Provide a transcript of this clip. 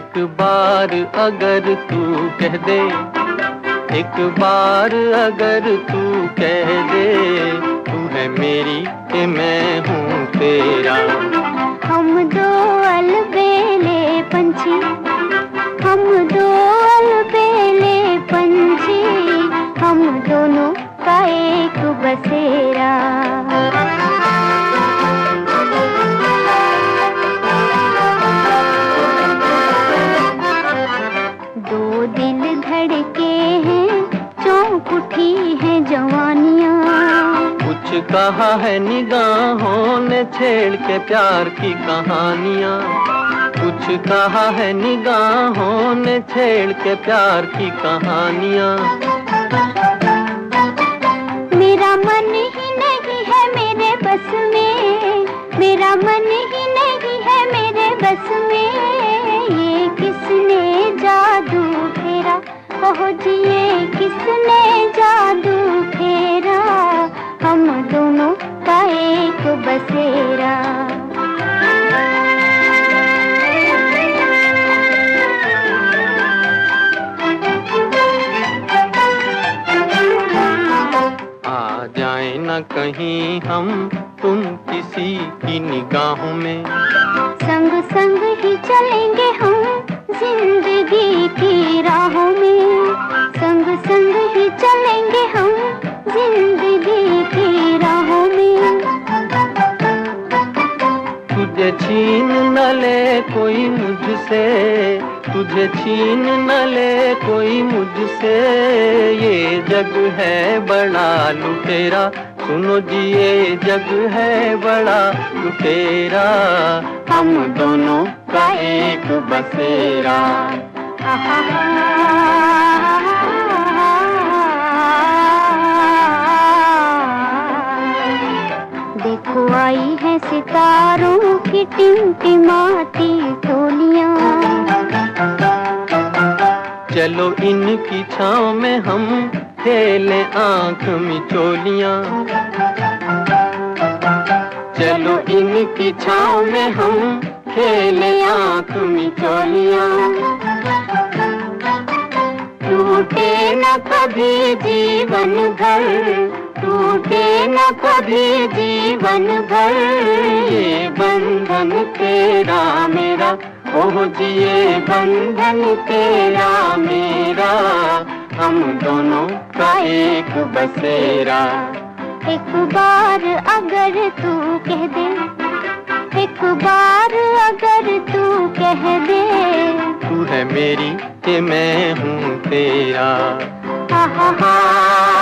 बार अगर तू कह दे, एक बार अगर तू कह दे, तू है मेरी कि मैं हूँ तेरा। हम दो अलबेले पंछी। कहा है निगाहों ने छेड़ के प्यार की कहानियाँ। कुछ कहा है निगाहों ने छेड़ के प्यार की कहानियाँ। बसेरा। आ जाए न कहीं हम तुम किसी की निगाहों में। संग संग ही चलेंगे हम ज़िंदगी। कोई मुझसे, तुझे छीन न ले कोई मुझसे। ये जग है बड़ा, लुटेरा। सुनो जी, ये जग है बड़ा, लुटेरा। हम दोनों का एक बसेरा। देखो, आई है सितारों की टिमटिमाती इनकी छाँव में हम खेले आँख मिचोलियाँ। चलो इनकी छाँव में हम खेले आँख मिचोलियाँ। टूटे न कभी जीवन भर टूटे न कभी जीवन भर ये बंधन तेरा मेरा ये बंधन तेरा मेरा हम दोनों का एक बसेरा। एक बार अगर तू कह दे एक बार अगर तू कह दे। तू है मेरी कि मैं हूँ तेरा। हा हा हा।